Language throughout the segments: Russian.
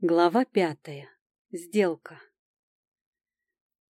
Глава пятая. Сделка.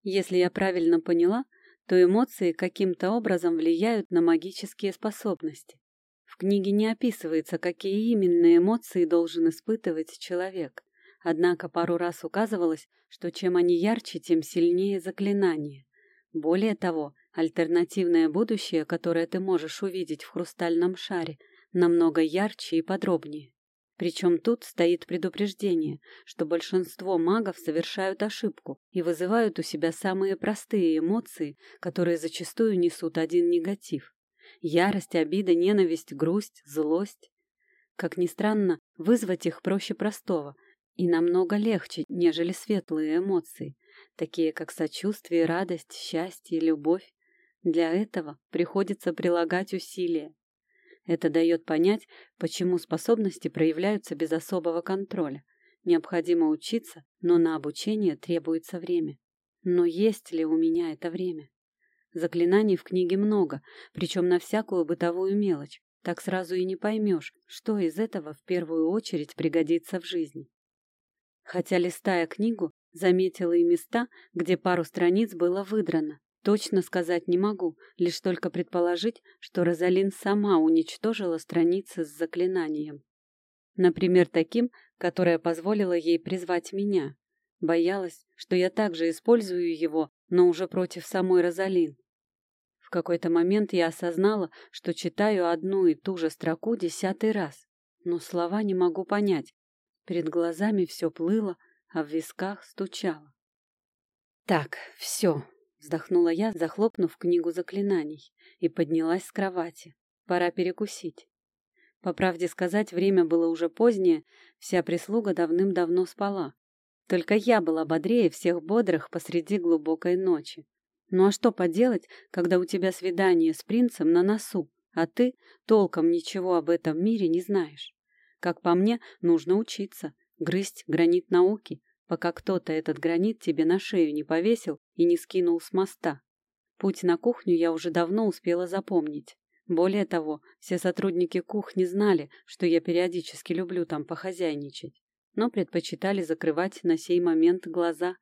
Если я правильно поняла, то эмоции каким-то образом влияют на магические способности. В книге не описывается, какие именно эмоции должен испытывать человек. Однако пару раз указывалось, что чем они ярче, тем сильнее заклинание. Более того, альтернативное будущее, которое ты можешь увидеть в хрустальном шаре, намного ярче и подробнее. Причем тут стоит предупреждение, что большинство магов совершают ошибку и вызывают у себя самые простые эмоции, которые зачастую несут один негатив. Ярость, обида, ненависть, грусть, злость. Как ни странно, вызвать их проще простого и намного легче, нежели светлые эмоции, такие как сочувствие, радость, счастье, любовь. Для этого приходится прилагать усилия, это дает понять, почему способности проявляются без особого контроля. Необходимо учиться, но на обучение требуется время. Но есть ли у меня это время? Заклинаний в книге много, причем на всякую бытовую мелочь. Так сразу и не поймешь, что из этого в первую очередь пригодится в жизни. Хотя, листая книгу, заметила и места, где пару страниц было выдрано, Точно сказать не могу, лишь только предположить, что Розалин сама уничтожила страницы с заклинанием. Например, таким, которое позволило ей призвать меня. Боялась, что я также использую его, но уже против самой Розалин. В какой-то момент я осознала, что читаю одну и ту же строку десятый раз, но слова не могу понять. Перед глазами все плыло, а в висках стучало. Так, все, Вздохнула я, захлопнув книгу заклинаний, и поднялась с кровати. Пора перекусить. По правде сказать, время было уже позднее, вся прислуга давным-давно спала. Только я была бодрее всех бодрых посреди глубокой ночи. Ну а что поделать, когда у тебя свидание с принцем на носу, а ты толком ничего об этом мире не знаешь? Как по мне, нужно учиться, грызть гранит науки, пока кто-то этот гранит тебе на шею не повесил и не скинул с моста. Путь на кухню я уже давно успела запомнить. Более того, все сотрудники кухни знали, что я периодически люблю там похозяйничать, но предпочитали закрывать на сей момент глаза.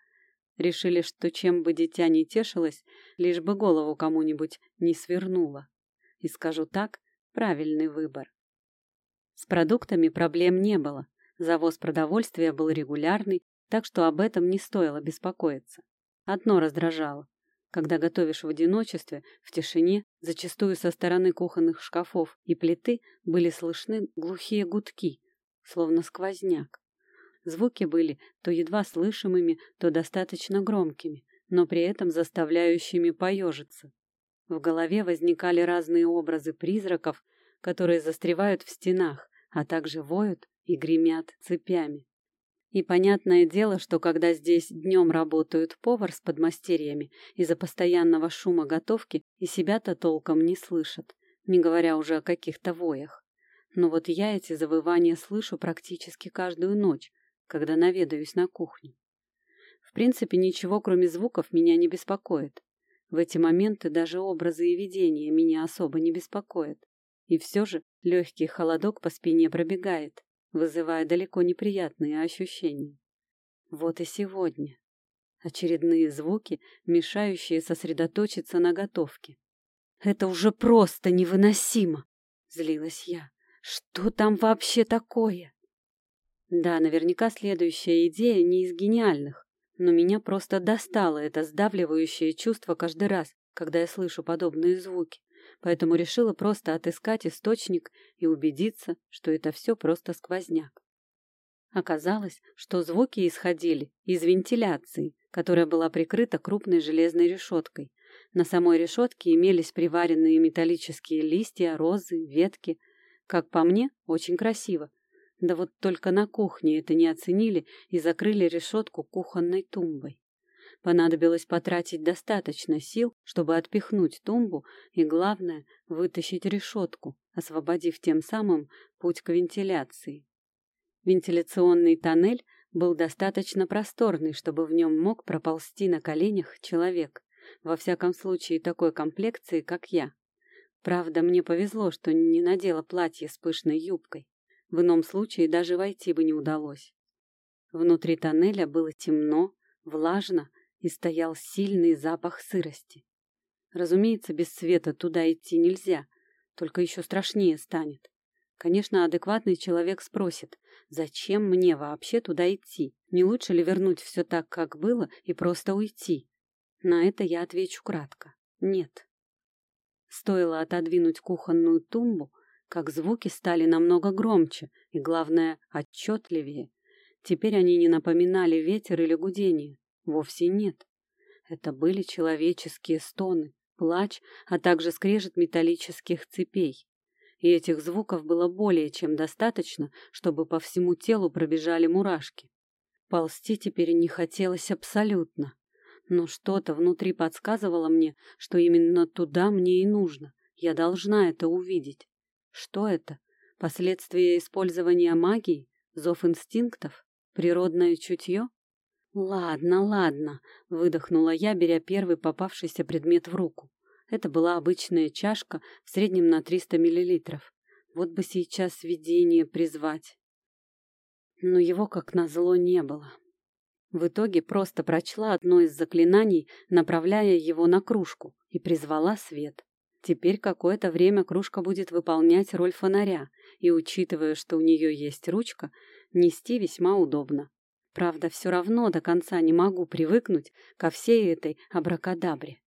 Решили, что чем бы дитя не тешилось, лишь бы голову кому-нибудь не свернуло. И скажу так, правильный выбор. С продуктами проблем не было. Завоз продовольствия был регулярный, так что об этом не стоило беспокоиться. Одно раздражало. Когда готовишь в одиночестве, в тишине, зачастую со стороны кухонных шкафов и плиты были слышны глухие гудки, словно сквозняк. Звуки были то едва слышимыми, то достаточно громкими, но при этом заставляющими поежиться. В голове возникали разные образы призраков, которые застревают в стенах, а также воют и гремят цепями. И понятное дело, что когда здесь днем работают повар с подмастерьями из-за постоянного шума готовки и себя-то толком не слышат, не говоря уже о каких-то воях. Но вот я эти завывания слышу практически каждую ночь, когда наведаюсь на кухню. В принципе, ничего, кроме звуков, меня не беспокоит. В эти моменты даже образы и видения меня особо не беспокоят. И все же легкий холодок по спине пробегает, вызывая далеко неприятные ощущения. Вот и сегодня. Очередные звуки, мешающие сосредоточиться на готовке. «Это уже просто невыносимо!» — злилась я. «Что там вообще такое?» Да, наверняка следующая идея не из гениальных, но меня просто достало это сдавливающее чувство каждый раз, когда я слышу подобные звуки поэтому решила просто отыскать источник и убедиться, что это все просто сквозняк. Оказалось, что звуки исходили из вентиляции, которая была прикрыта крупной железной решеткой. На самой решетке имелись приваренные металлические листья, розы, ветки. Как по мне, очень красиво. Да вот только на кухне это не оценили и закрыли решетку кухонной тумбой. Понадобилось потратить достаточно сил, чтобы отпихнуть тумбу и, главное, вытащить решетку, освободив тем самым путь к вентиляции. Вентиляционный тоннель был достаточно просторный, чтобы в нем мог проползти на коленях человек, во всяком случае такой комплекции, как я. Правда, мне повезло, что не надела платье с пышной юбкой. В ином случае даже войти бы не удалось. Внутри тоннеля было темно, влажно и стоял сильный запах сырости. Разумеется, без света туда идти нельзя, только еще страшнее станет. Конечно, адекватный человек спросит, зачем мне вообще туда идти? Не лучше ли вернуть все так, как было, и просто уйти? На это я отвечу кратко. Нет. Стоило отодвинуть кухонную тумбу, как звуки стали намного громче и, главное, отчетливее. Теперь они не напоминали ветер или гудение. Вовсе нет. Это были человеческие стоны, плач, а также скрежет металлических цепей и этих звуков было более чем достаточно, чтобы по всему телу пробежали мурашки. Ползти теперь не хотелось абсолютно, но что-то внутри подсказывало мне, что именно туда мне и нужно. Я должна это увидеть. Что это? Последствия использования магии? Зов инстинктов? Природное чутье? Ладно, ладно, выдохнула я, беря первый попавшийся предмет в руку. Это была обычная чашка, в среднем на 300 миллилитров. Вот бы сейчас видение призвать. Но его, как назло, не было. В итоге просто прочла одно из заклинаний, направляя его на кружку, и призвала свет. Теперь какое-то время кружка будет выполнять роль фонаря, и, учитывая, что у нее есть ручка, нести весьма удобно. Правда, все равно до конца не могу привыкнуть ко всей этой абракадабре.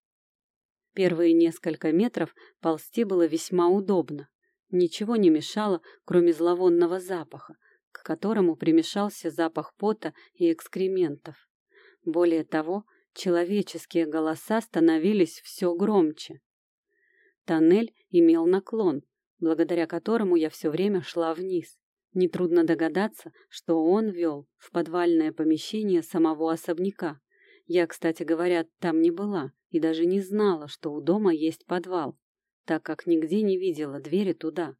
Первые несколько метров ползти было весьма удобно. Ничего не мешало, кроме зловонного запаха, к которому примешался запах пота и экскрементов. Более того, человеческие голоса становились все громче. Тоннель имел наклон, благодаря которому я все время шла вниз. Нетрудно догадаться, что он вел в подвальное помещение самого особняка. Я, кстати говоря, там не была, и даже не знала, что у дома есть подвал, так как нигде не видела двери туда.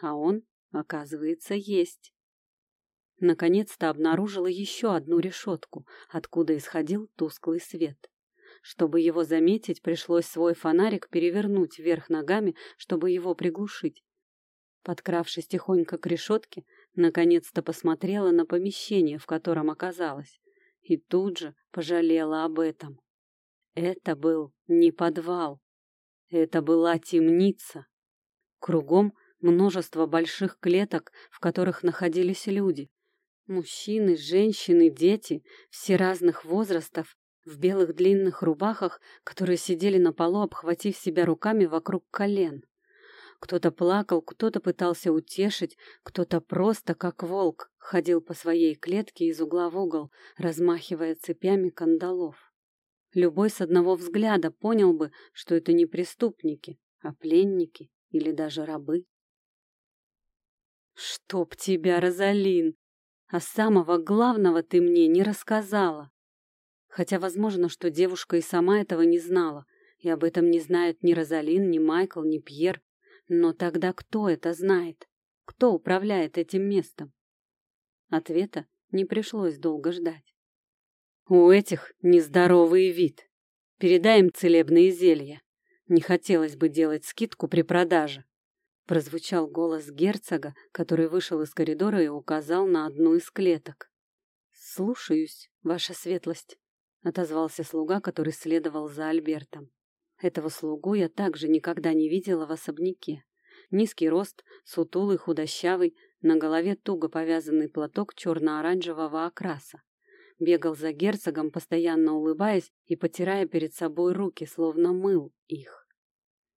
А он, оказывается, есть. Наконец-то обнаружила еще одну решетку, откуда исходил тусклый свет. Чтобы его заметить, пришлось свой фонарик перевернуть вверх ногами, чтобы его приглушить. Подкравшись тихонько к решетке, наконец-то посмотрела на помещение, в котором оказалась, и тут же пожалела об этом. Это был не подвал. Это была темница. Кругом множество больших клеток, в которых находились люди. Мужчины, женщины, дети, все разных возрастов, в белых длинных рубахах, которые сидели на полу, обхватив себя руками вокруг колен. Кто-то плакал, кто-то пытался утешить, кто-то просто, как волк, ходил по своей клетке из угла в угол, размахивая цепями кандалов. Любой с одного взгляда понял бы, что это не преступники, а пленники или даже рабы. «Чтоб тебя, Розалин! А самого главного ты мне не рассказала!» Хотя возможно, что девушка и сама этого не знала, и об этом не знает ни Розалин, ни Майкл, ни Пьер. Но тогда кто это знает? Кто управляет этим местом? Ответа не пришлось долго ждать. У этих нездоровый вид. Передай им целебные зелья. Не хотелось бы делать скидку при продаже. Прозвучал голос герцога, который вышел из коридора и указал на одну из клеток. «Слушаюсь, ваша светлость», — отозвался слуга, который следовал за Альбертом. Этого слугу я также никогда не видела в особняке. Низкий рост, сутулый, худощавый, на голове туго повязанный платок черно-оранжевого окраса бегал за герцогом, постоянно улыбаясь и потирая перед собой руки, словно мыл их.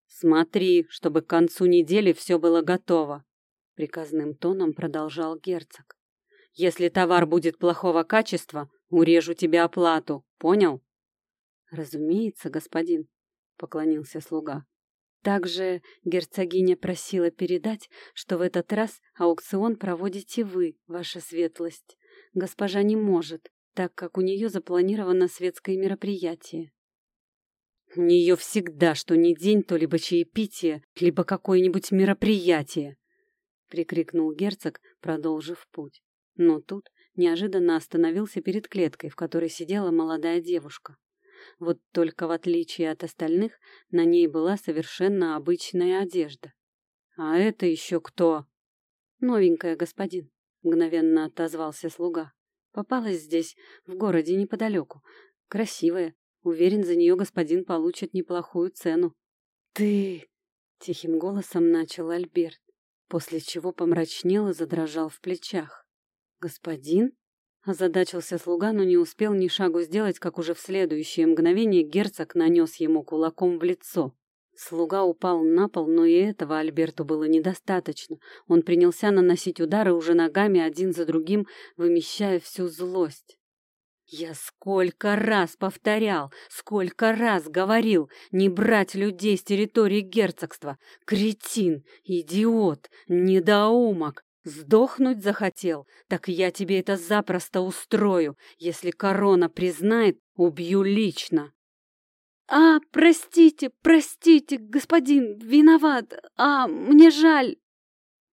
«Смотри, чтобы к концу недели все было готово», — приказным тоном продолжал герцог. «Если товар будет плохого качества, урежу тебе оплату, понял?» «Разумеется, господин», — поклонился слуга. Также герцогиня просила передать, что в этот раз аукцион проводите вы, ваша светлость. Госпожа не может, так как у нее запланировано светское мероприятие. У нее всегда что ни день, то либо чаепитие, либо какое-нибудь мероприятие, — прикрикнул герцог, продолжив путь. Но тут неожиданно остановился перед клеткой, в которой сидела молодая девушка. Вот только в отличие от остальных, на ней была совершенно обычная одежда. «А это еще кто?» «Новенькая, господин», — мгновенно отозвался слуга. Попалась здесь, в городе неподалеку. Красивая. Уверен, за нее господин получит неплохую цену. «Ты...» — тихим голосом начал Альберт, после чего помрачнел и задрожал в плечах. «Господин?» — озадачился слуга, но не успел ни шагу сделать, как уже в следующее мгновение герцог нанес ему кулаком в лицо. Слуга упал на пол, но и этого Альберту было недостаточно. Он принялся наносить удары уже ногами один за другим, вымещая всю злость. Я сколько раз повторял, сколько раз говорил не брать людей с территории герцогства. Кретин, идиот, недоумок. Сдохнуть захотел? Так я тебе это запросто устрою. Если корона признает, убью лично. «А, простите, простите, господин, виноват! А, мне жаль!»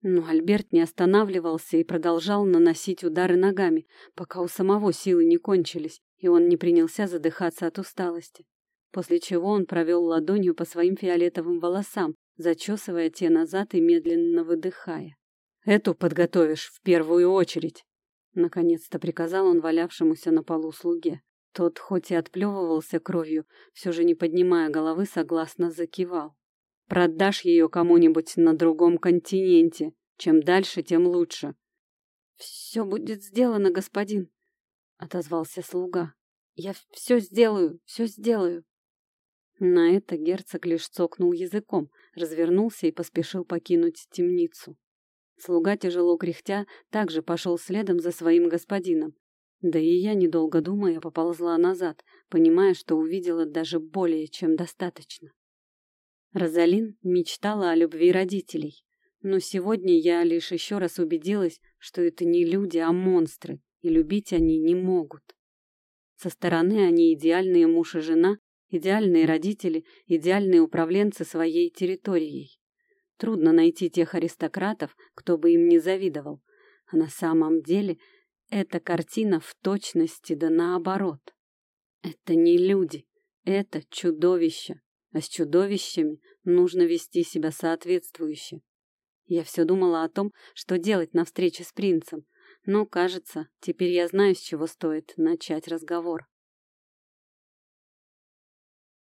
Но Альберт не останавливался и продолжал наносить удары ногами, пока у самого силы не кончились, и он не принялся задыхаться от усталости. После чего он провел ладонью по своим фиолетовым волосам, зачесывая те назад и медленно выдыхая. «Эту подготовишь в первую очередь!» Наконец-то приказал он валявшемуся на полу слуге. Тот, хоть и отплевывался кровью, все же не поднимая головы, согласно закивал. «Продашь ее кому-нибудь на другом континенте. Чем дальше, тем лучше». «Все будет сделано, господин», — отозвался слуга. «Я все сделаю, все сделаю». На это герцог лишь цокнул языком, развернулся и поспешил покинуть темницу. Слуга, тяжело кряхтя, также пошел следом за своим господином, да и я, недолго думая, поползла назад, понимая, что увидела даже более чем достаточно. Розалин мечтала о любви родителей, но сегодня я лишь еще раз убедилась, что это не люди, а монстры, и любить они не могут. Со стороны они идеальные муж и жена, идеальные родители, идеальные управленцы своей территорией. Трудно найти тех аристократов, кто бы им не завидовал, а на самом деле – эта картина в точности да наоборот. Это не люди, это чудовища, а с чудовищами нужно вести себя соответствующе. Я все думала о том, что делать на встрече с принцем, но, кажется, теперь я знаю, с чего стоит начать разговор.